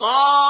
قال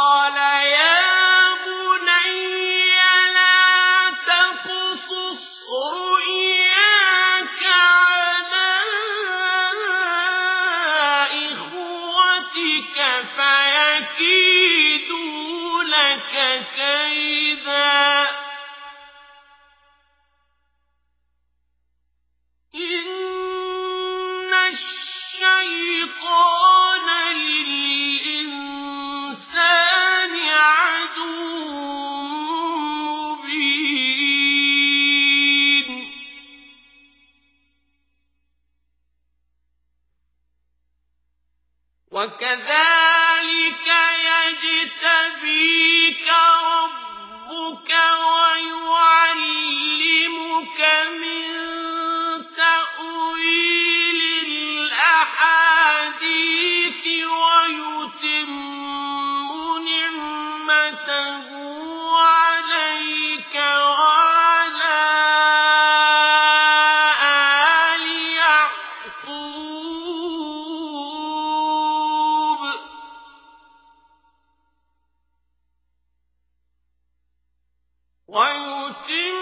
وكذلك يجتبيه 万物尽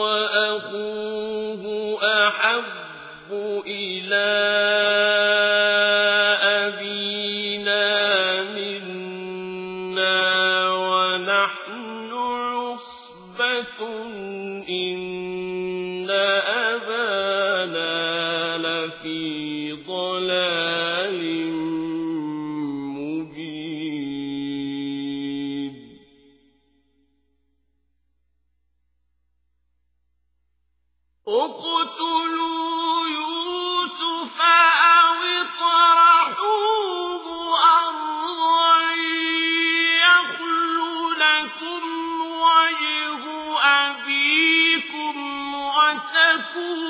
وأخوه أحب إلى أبينا منا ونحن فيه